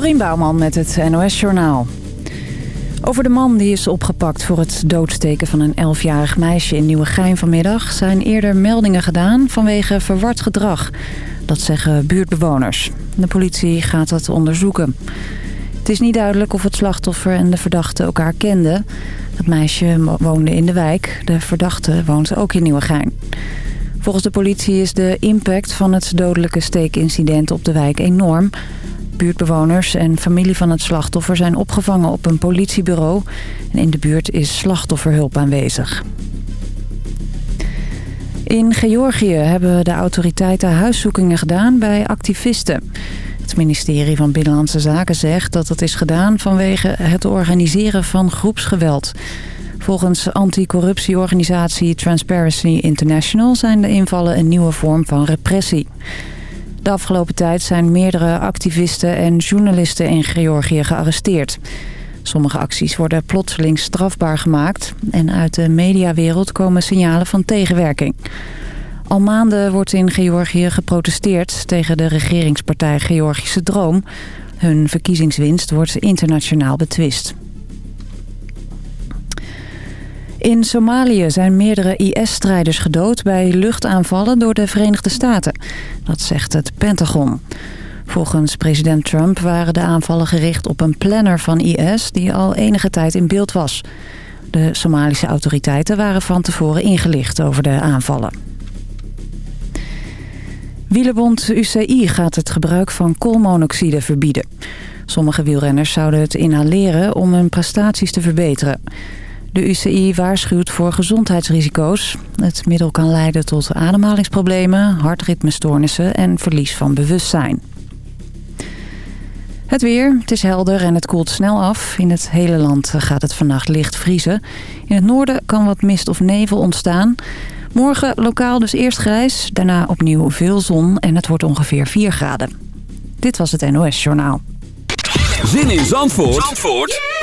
Dorien Bouwman met het NOS Journaal. Over de man die is opgepakt voor het doodsteken van een 11-jarig meisje in Nieuwegein vanmiddag... zijn eerder meldingen gedaan vanwege verward gedrag. Dat zeggen buurtbewoners. De politie gaat dat onderzoeken. Het is niet duidelijk of het slachtoffer en de verdachte elkaar kenden. Het meisje woonde in de wijk. De verdachte woont ook in Nieuwegein. Volgens de politie is de impact van het dodelijke steekincident op de wijk enorm... Buurtbewoners en familie van het slachtoffer zijn opgevangen op een politiebureau. En in de buurt is slachtofferhulp aanwezig. In Georgië hebben de autoriteiten huiszoekingen gedaan bij activisten. Het ministerie van Binnenlandse Zaken zegt dat dat is gedaan vanwege het organiseren van groepsgeweld. Volgens anticorruptieorganisatie Transparency International zijn de invallen een nieuwe vorm van repressie. De afgelopen tijd zijn meerdere activisten en journalisten in Georgië gearresteerd. Sommige acties worden plotseling strafbaar gemaakt... en uit de mediawereld komen signalen van tegenwerking. Al maanden wordt in Georgië geprotesteerd tegen de regeringspartij Georgische Droom. Hun verkiezingswinst wordt internationaal betwist. In Somalië zijn meerdere IS-strijders gedood bij luchtaanvallen door de Verenigde Staten. Dat zegt het Pentagon. Volgens president Trump waren de aanvallen gericht op een planner van IS die al enige tijd in beeld was. De Somalische autoriteiten waren van tevoren ingelicht over de aanvallen. Wielerbond UCI gaat het gebruik van koolmonoxide verbieden. Sommige wielrenners zouden het inhaleren om hun prestaties te verbeteren. De UCI waarschuwt voor gezondheidsrisico's. Het middel kan leiden tot ademhalingsproblemen, hartritmestoornissen en verlies van bewustzijn. Het weer, het is helder en het koelt snel af. In het hele land gaat het vannacht licht vriezen. In het noorden kan wat mist of nevel ontstaan. Morgen lokaal dus eerst grijs, daarna opnieuw veel zon en het wordt ongeveer 4 graden. Dit was het NOS Journaal. Zin in Zandvoort, Zandvoort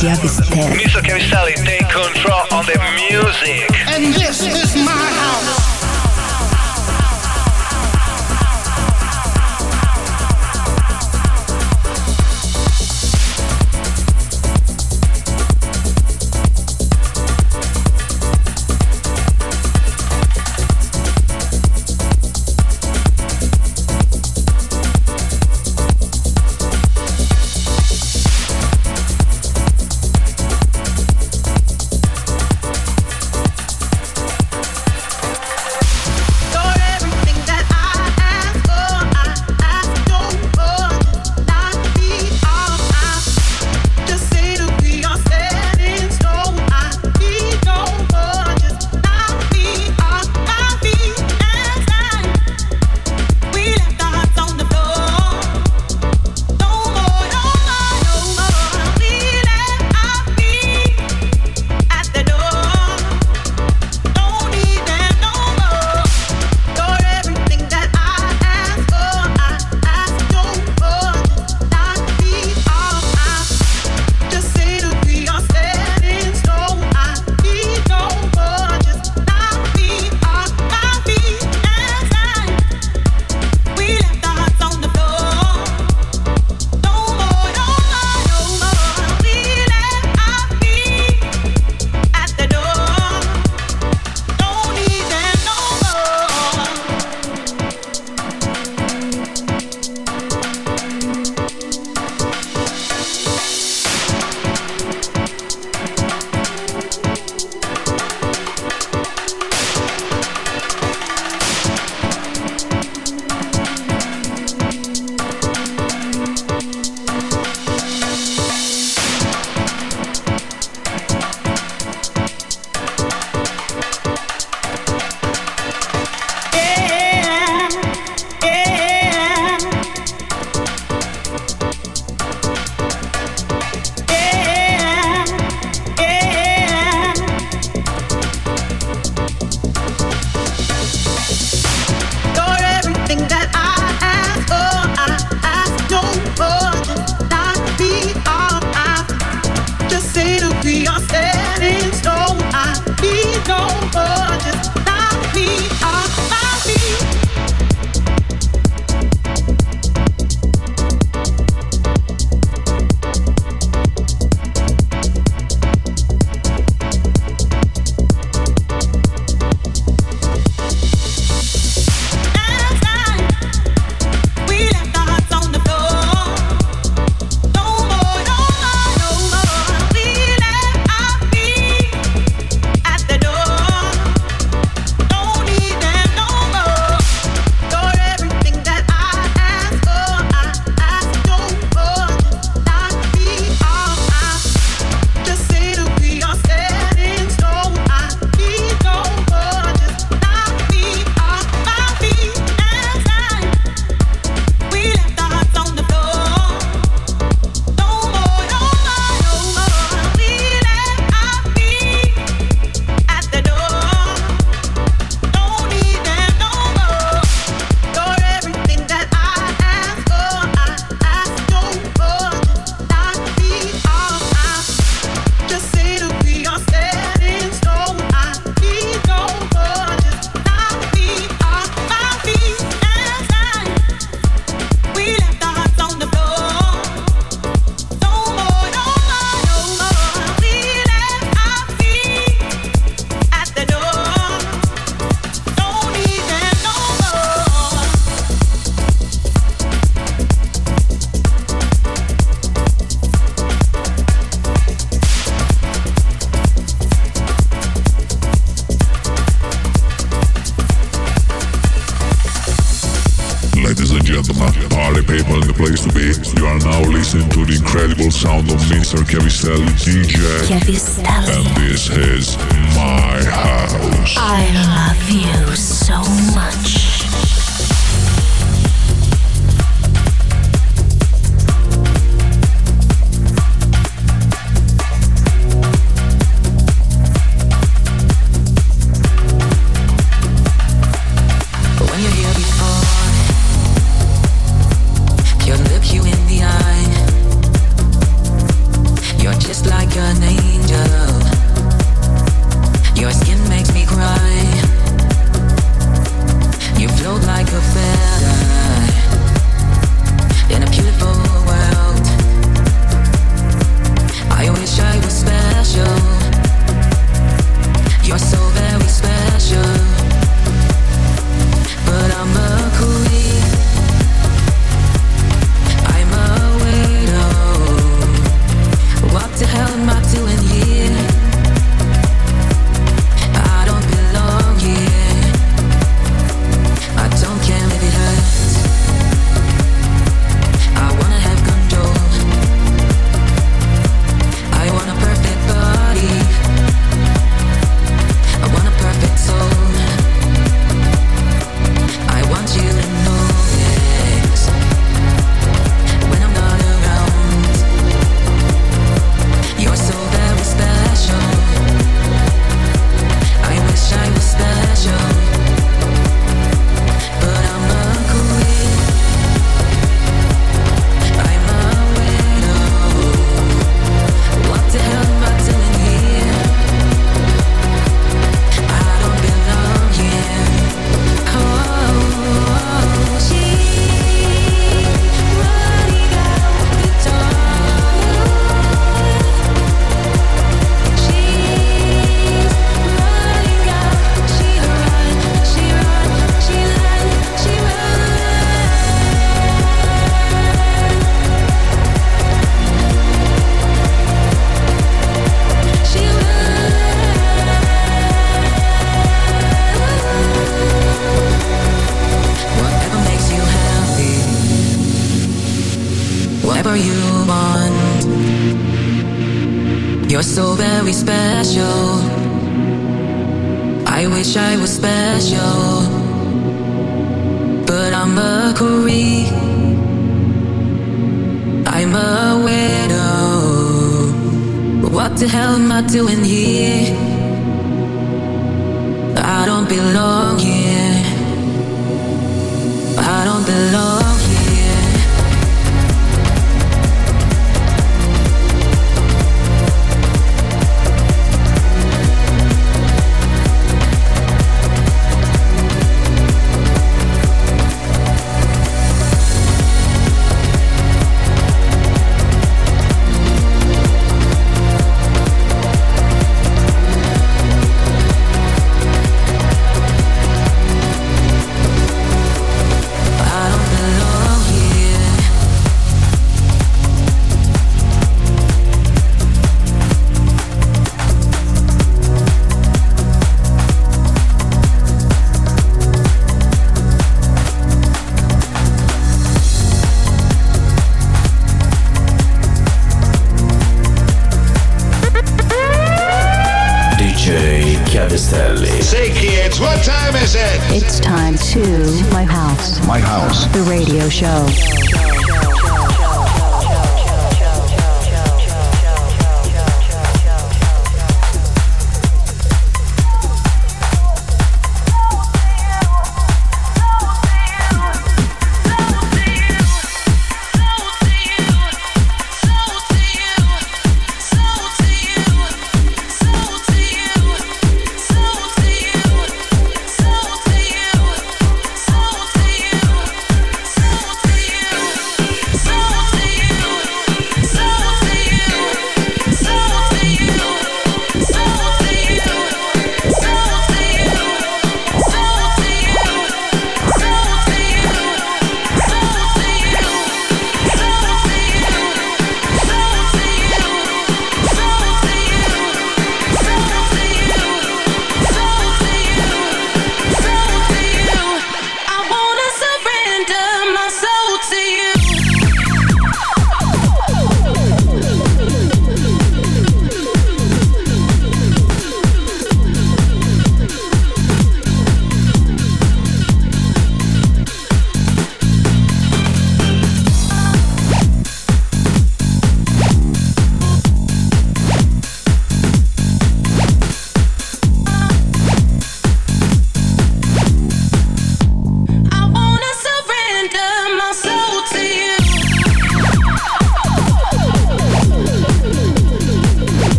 to the world. Mr. Chiavistelli, take control on the music. And this is my house.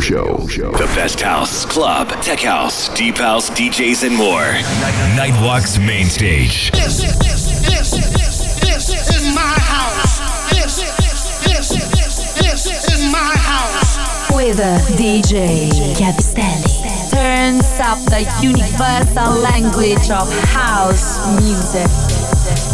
Radio show. The best house, club, tech house, deep house, DJs, and more. Nightwalk's main stage. This, this, this, this, this is my house. This, this, this, this is my house. With a DJ Chiavistelli. Turns up the universal language of house music.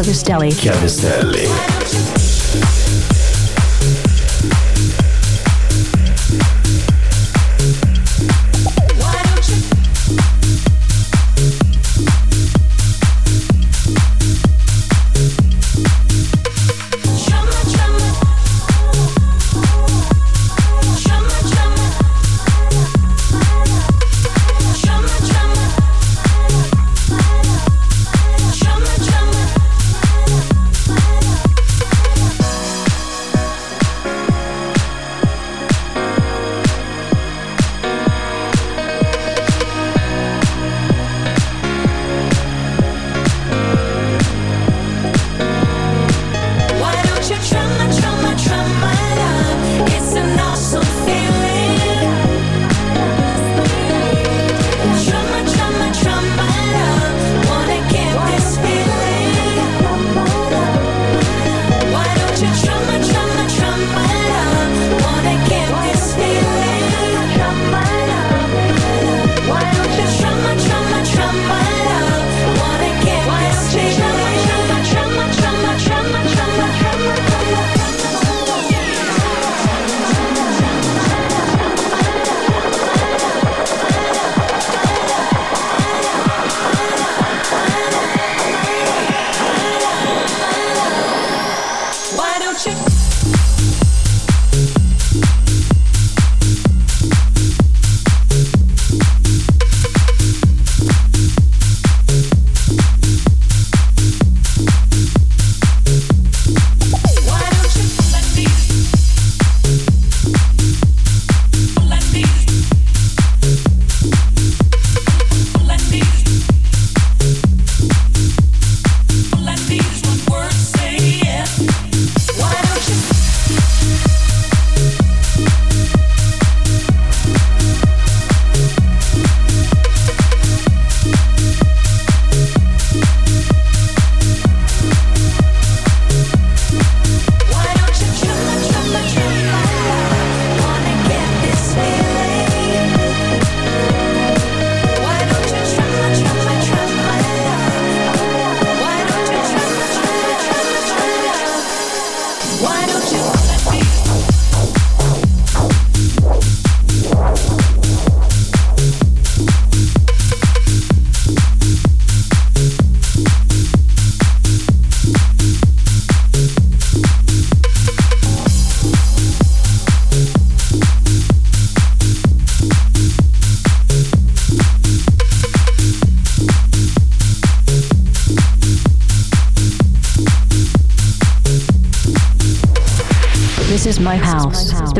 DJ Chiavistelli.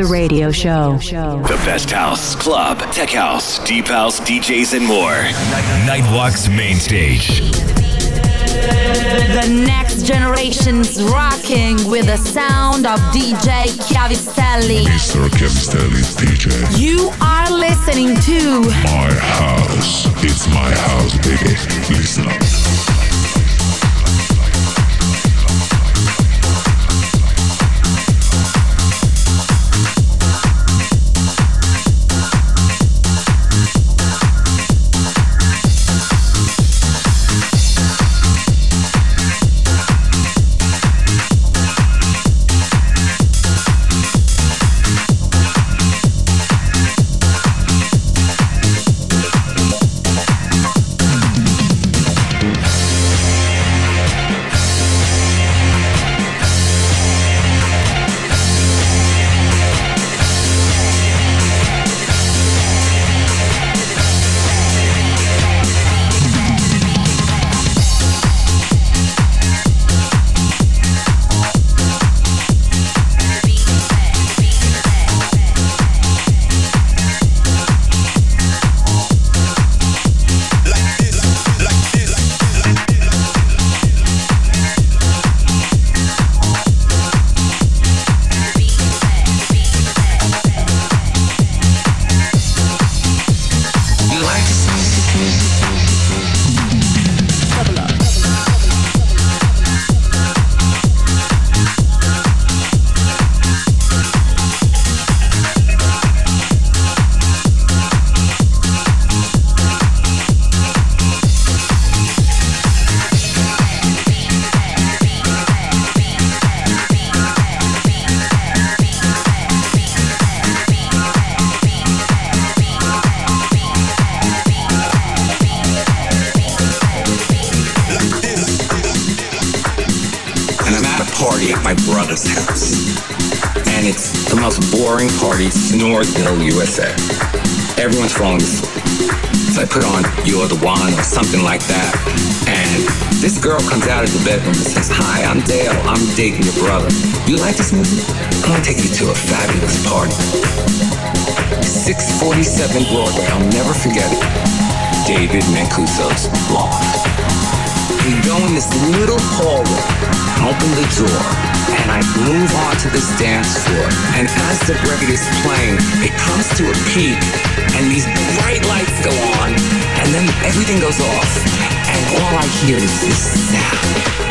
The radio show. The best house, club, tech house, deep house, DJs, and more. Nightwalk's main stage. The next generation's rocking with the sound of DJ Chiavistelli. Mr. Chiavistelli DJ. You are listening to My house. It's my house, baby. Listen up. Most boring party in Northville, USA. Everyone's falling asleep. So I put on You're the One or something like that. And this girl comes out of the bedroom and says, Hi, I'm Dale. I'm dating your brother. You like this music? I'm gonna take you to a fabulous party. 647 Broadway, I'll never forget it. David Mancuso's Loft. We go in this little hallway, open the door, and I move on to this dance floor. And as the record is playing, it comes to a peak, and these bright lights go on, and then everything goes off, and all I hear is this sound.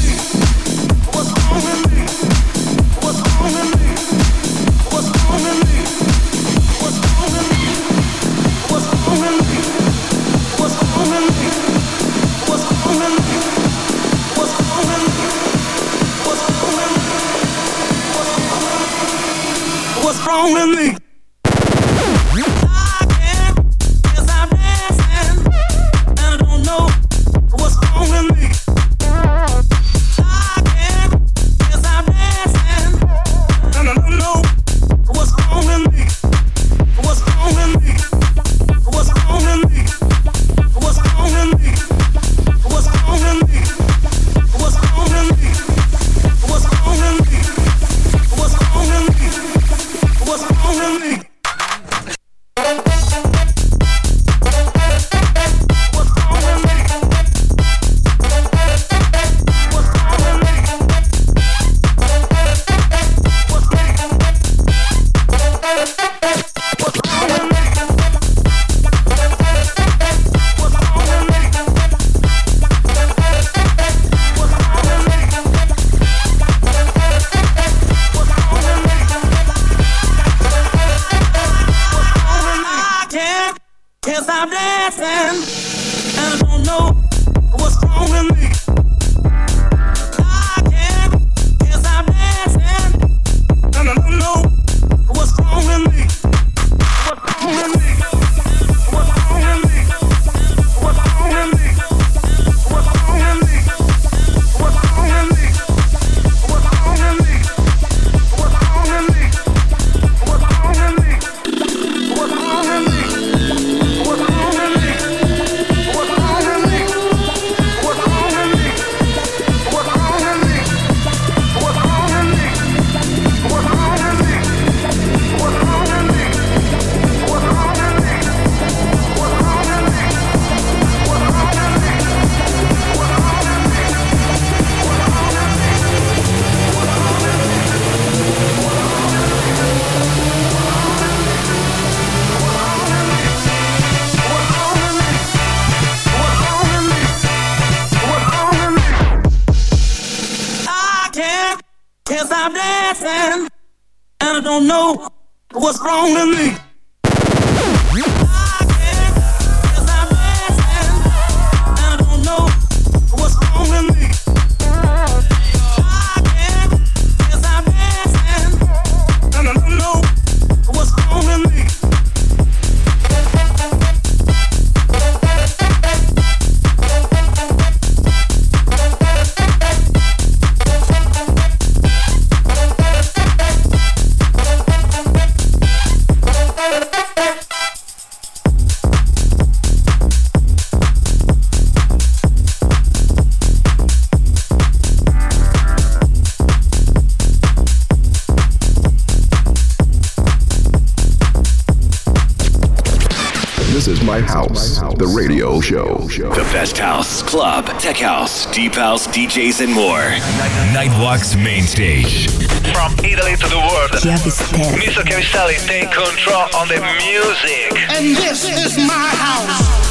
tech house, deep house, DJs, and more. Nightwalk's main stage. From Italy to the world, Mr. Chiavistelli take control on the music. And this is my house.